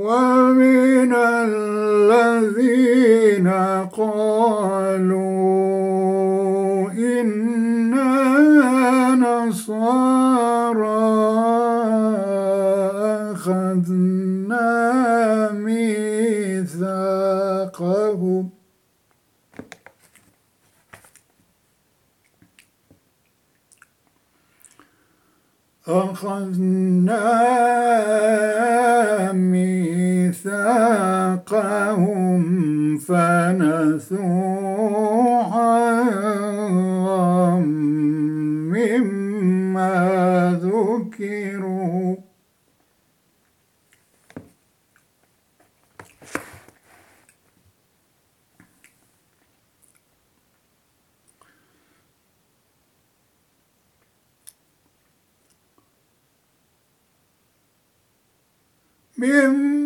ومن الذين قالوا إنا نصارى أخذنا ميثاقهم. أخذنا ميثاقهم فنسوا حظا مما ذكروا. مما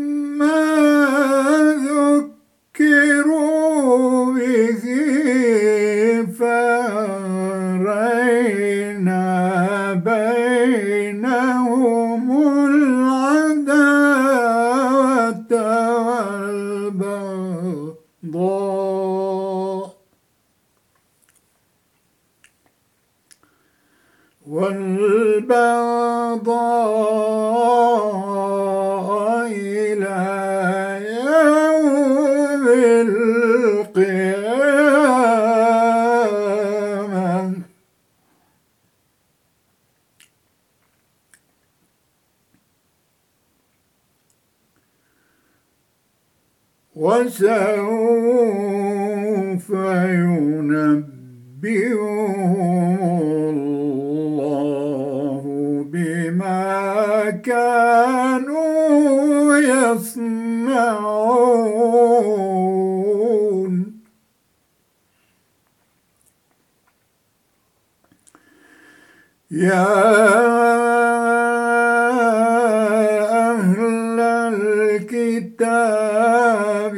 يصنعون يا أهل الكتاب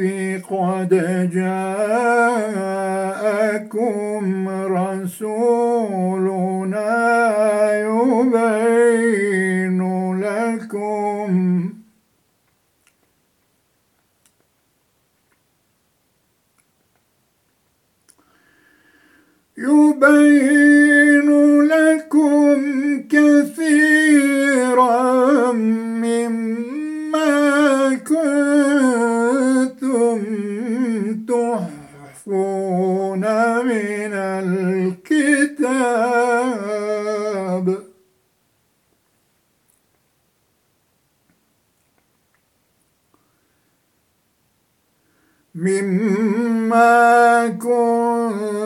قد جاءكم رسولنا يبين لكم يبين لكم كثيرا مما كنتم تحفون من الكتاب. مما كنتم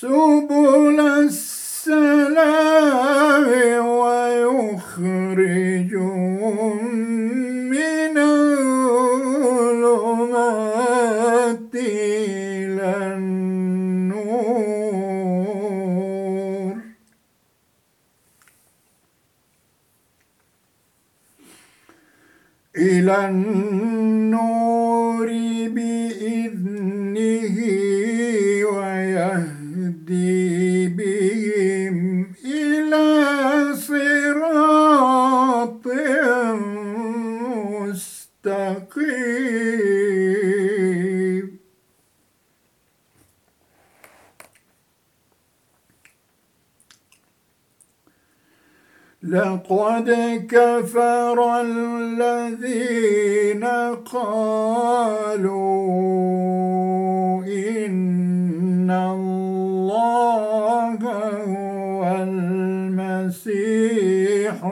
سبل السلام. المسيح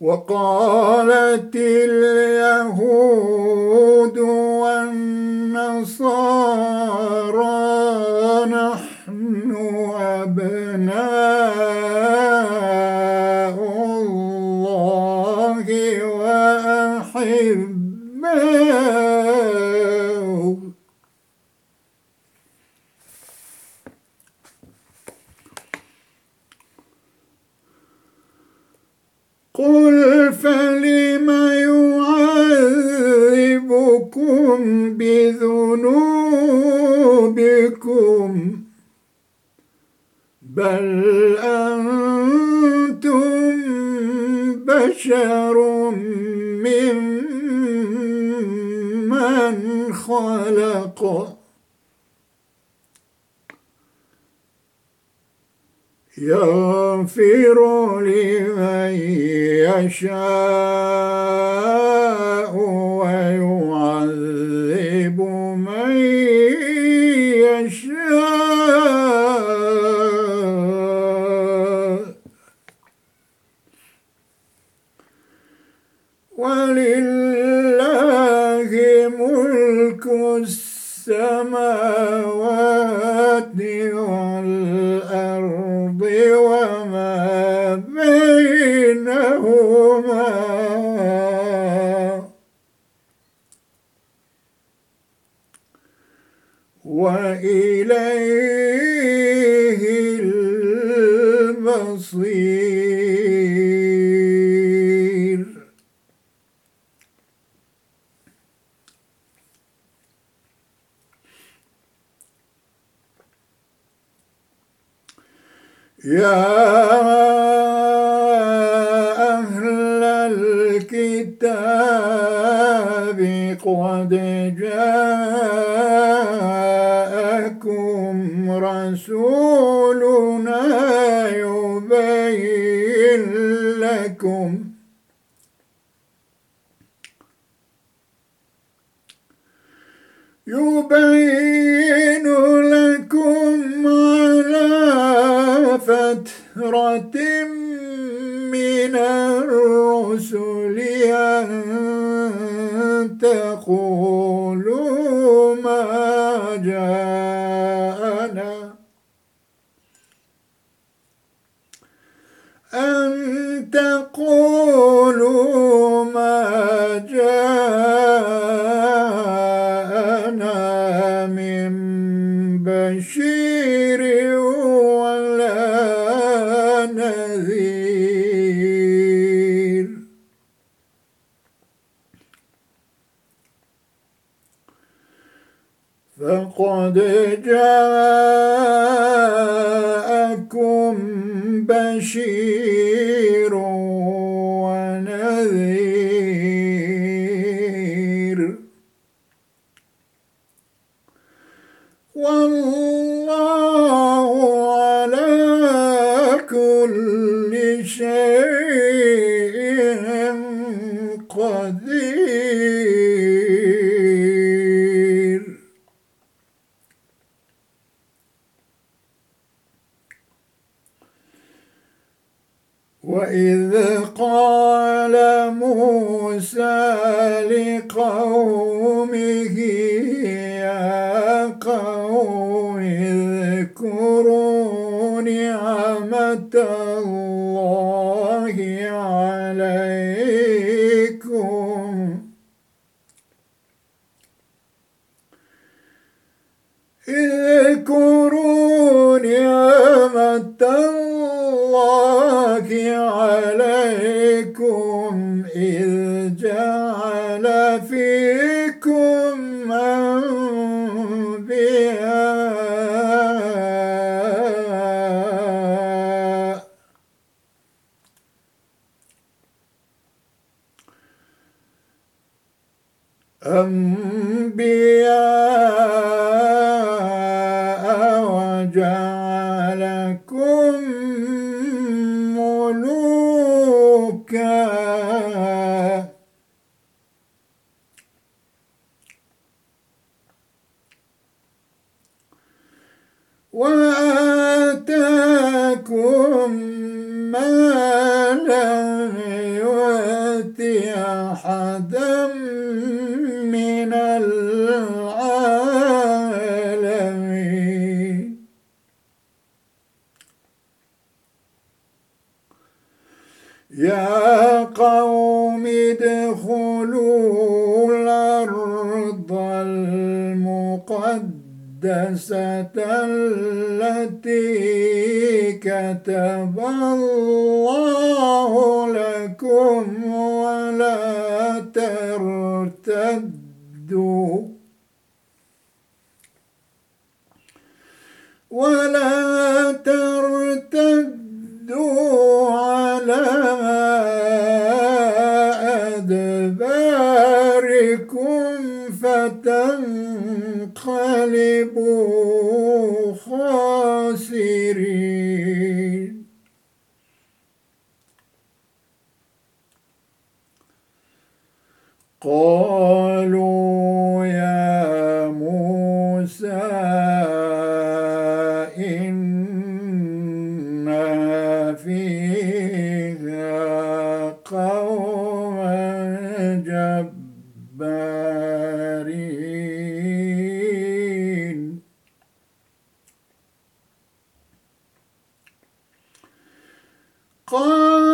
وقالت اليهود يغفر لمن يشاء ويعذب يا أهل الكتاب قد جاءكم رسولنا يبين لكم. يبين فترة من الرسل أن تقولوا ما جاءنا. أن تقولوا ما جاءنا من بشير ولا نذير فقد جاءكم بشير الله المقدسة التي كتب الله لكم ولا ترتدوا ولا ترتدوا على أدباركم فتنقلبوا خاسرين. قالوا قالوا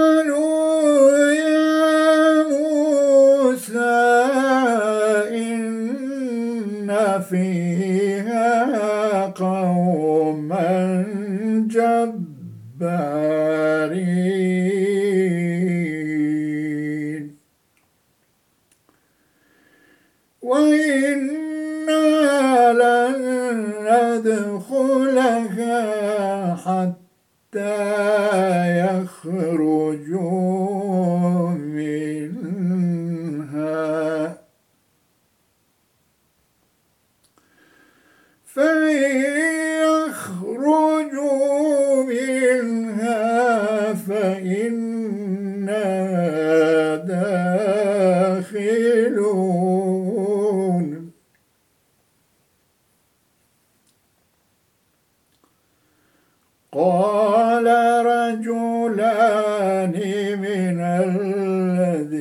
من الذين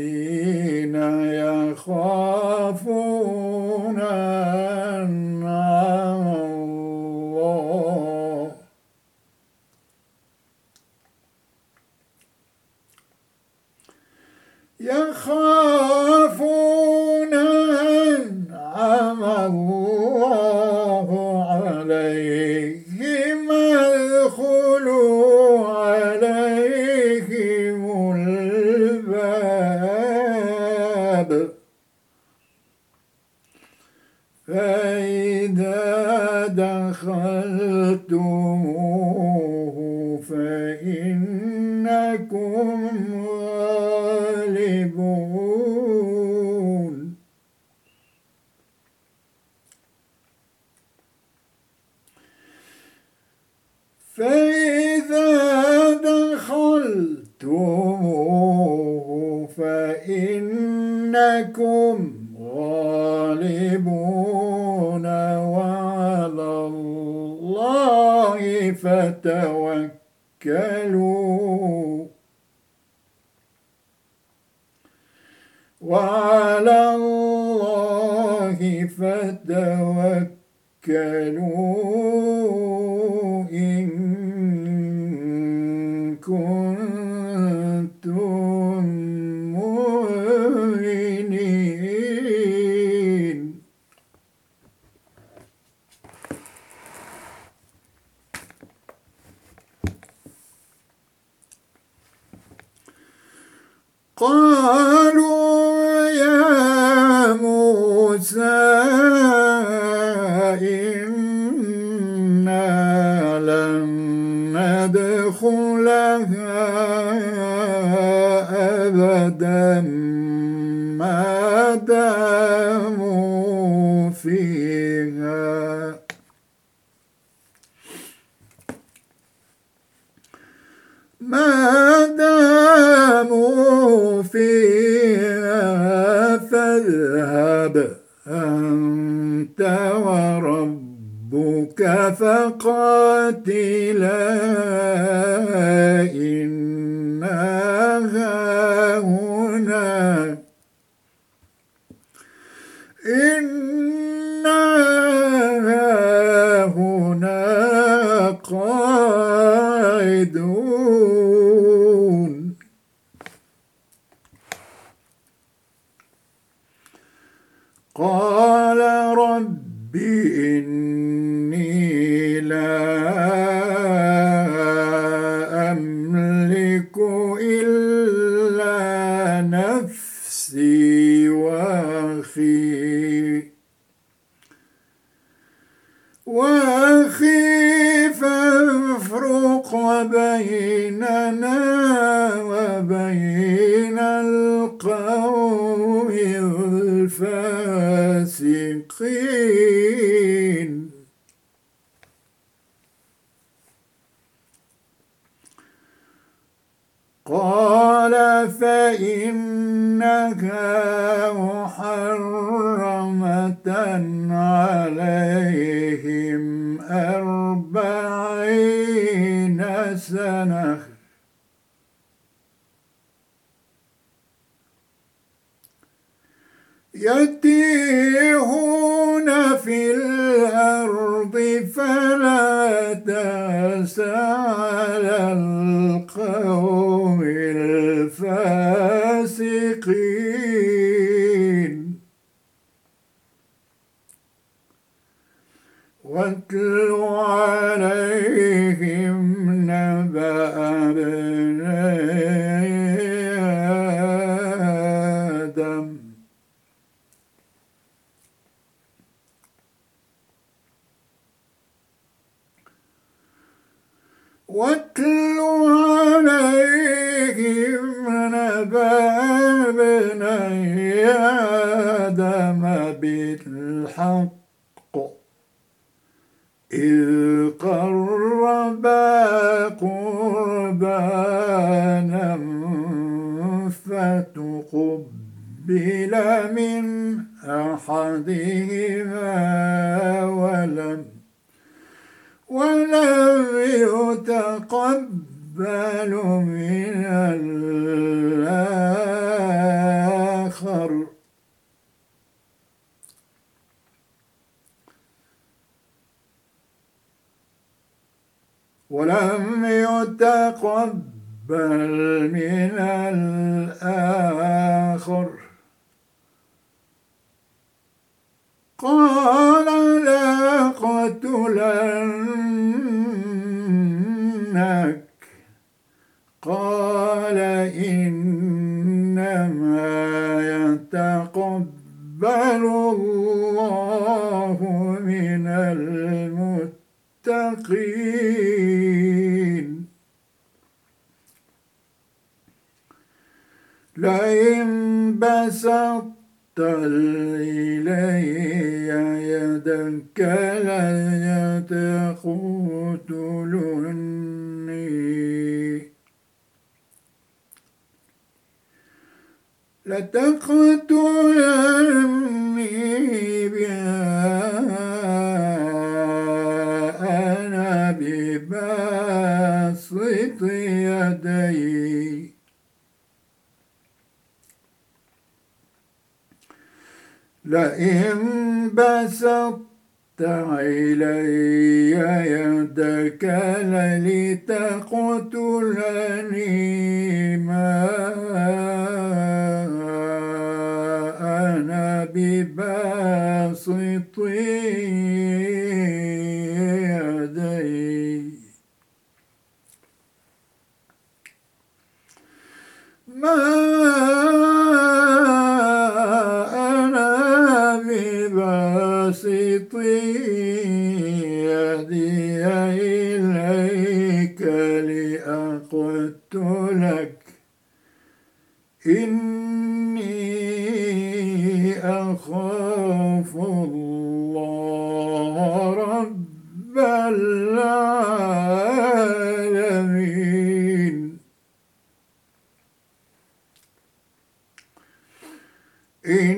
يخافون دخلتموه ما واتل عليهم نبأ آدم بالحق. إذ قربا قربانا فتقبل من أحدهما ولم ولم يتقبل من الآخر. ولم يتقبل من الآخر. قال لا قتلنك. قال إنما يدك لتقتلني بها أنا بباسط يدي. لئن إلي يدك لتقتلني ما أنا بباسط يدي ما يدي إليك لأقتلك إني أخاف الله رب العالمين. إني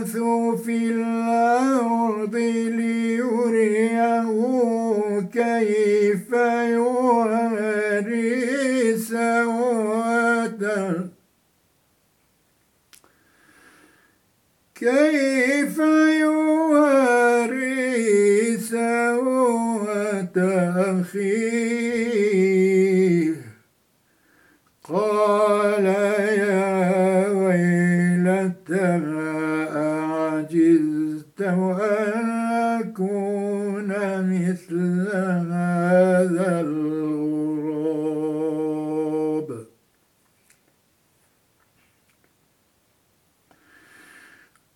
يبحث في الأرض ليريه كيف يواري سوءة كيف يواري أخيه أعجزت أن أكون مثل هذا الغراب.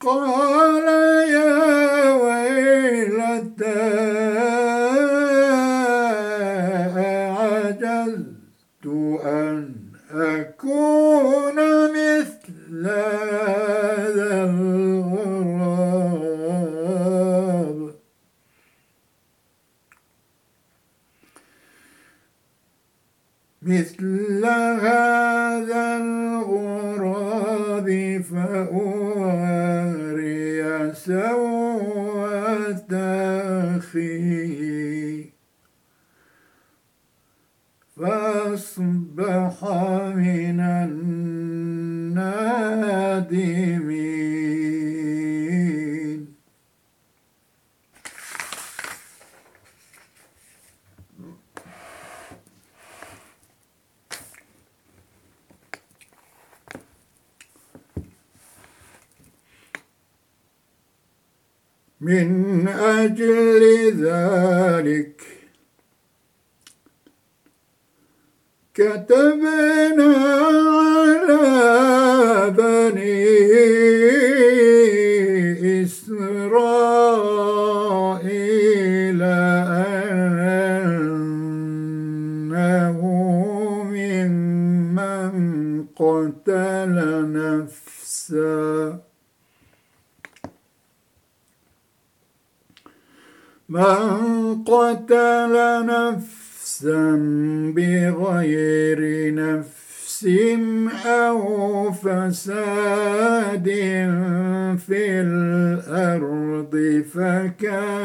قال يا ويلتى أكون مثل هذا الغراب مثل هذا الغراب فأواري سوءة أخي فأصبح من النادمين من أجل ذلك كتبنا على بني إسرائيل أنه ممن قتل نفسا. من قتل نفسا بغير نفس أو فساد في الأرض فكأنما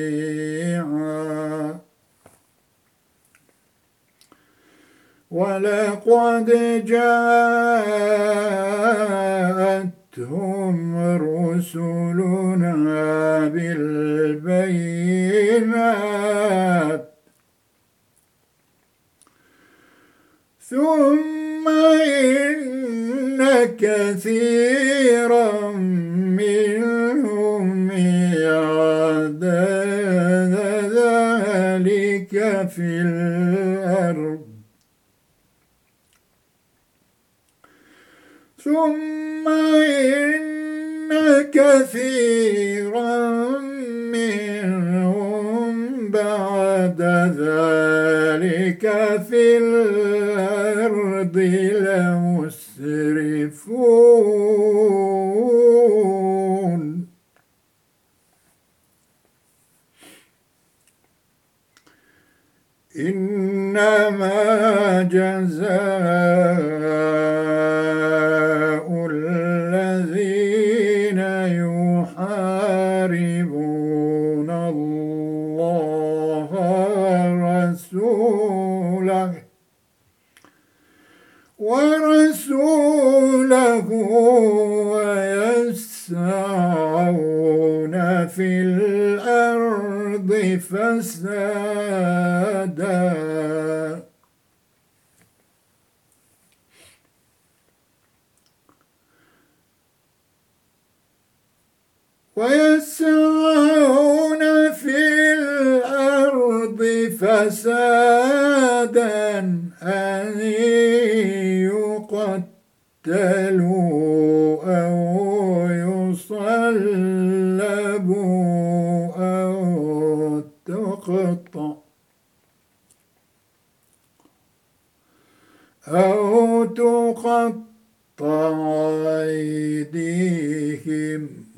ولقد جاءت جاءتهم رسلنا بالبينات ثم إن كثيرا منهم يعد ذلك في الأرض ثم إن كثيرا منهم بعد ذلك في الأرض لمسرفون. إنما جزاء يحاربون الله ورسوله. ورسوله ويسعون في الأرض فسادا. ويسعون في الأرض فسادا أن يقتلوا أو يصلبوا أو تقطع أو تقطع أيديهم.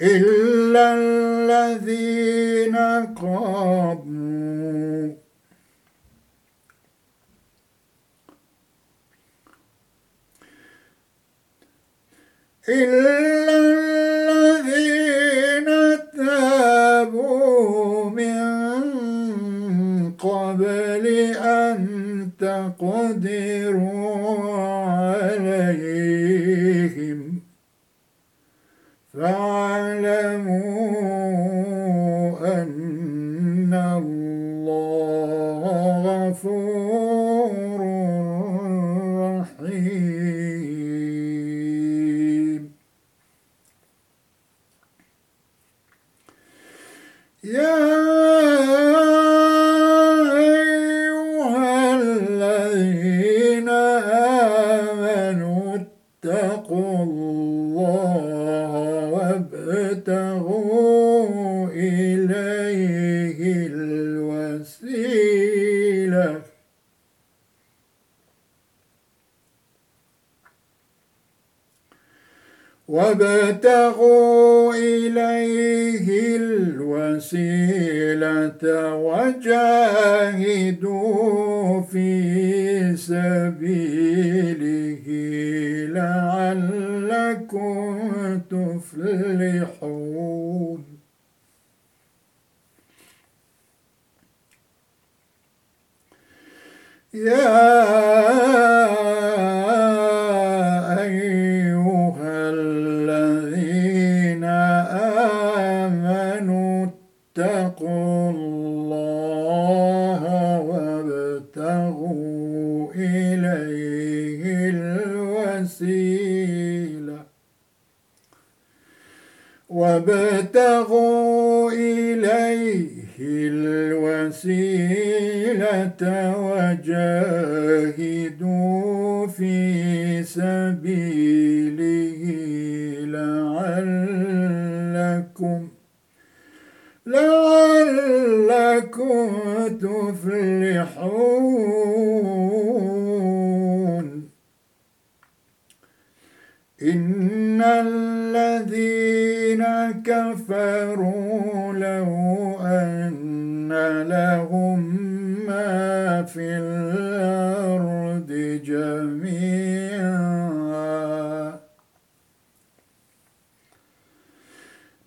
إلا الذين قاموا. إلا الذين تابوا من قبل أن تقدروا عليهم. فاعلموا أن الله غفور وابتغوا إليه الوسيلة وجاهدوا في سبيله لعلكم تفلحون. يا جميعا.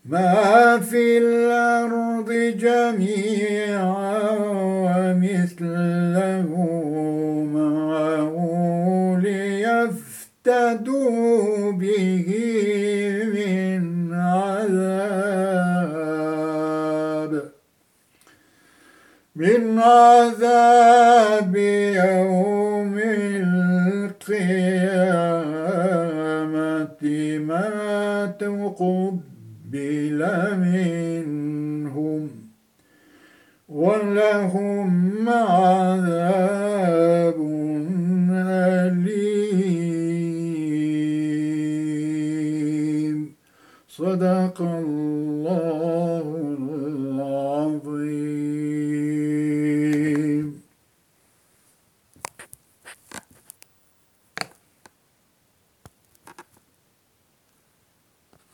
ما في الأرض جميعا ومثله معه ليفتدوا به من عذاب. من عذاب يوم القيامة ما تقبل منهم ولهم عذاب أليم. صدق الله